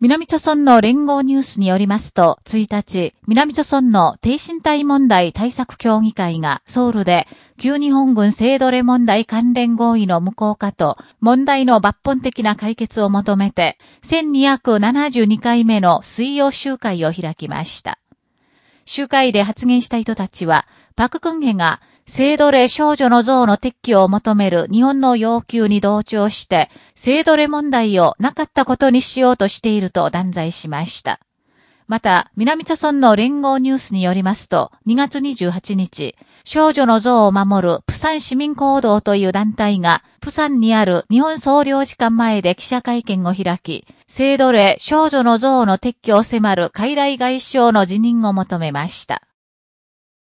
南朝村の連合ニュースによりますと、1日、南朝村の低身体問題対策協議会がソウルで、旧日本軍性奴隷問題関連合意の無効化と、問題の抜本的な解決を求めて、1272回目の水曜集会を開きました。集会で発言した人たちは、パククンヘが性奴隷少女の像の撤去を求める日本の要求に同調して、性奴隷問題をなかったことにしようとしていると断罪しました。また、南朝村の連合ニュースによりますと、2月28日、少女の像を守るプサン市民行動という団体が、プサンにある日本総領事館前で記者会見を開き、性奴隷少女の像の撤去を迫る海来外相の辞任を求めました。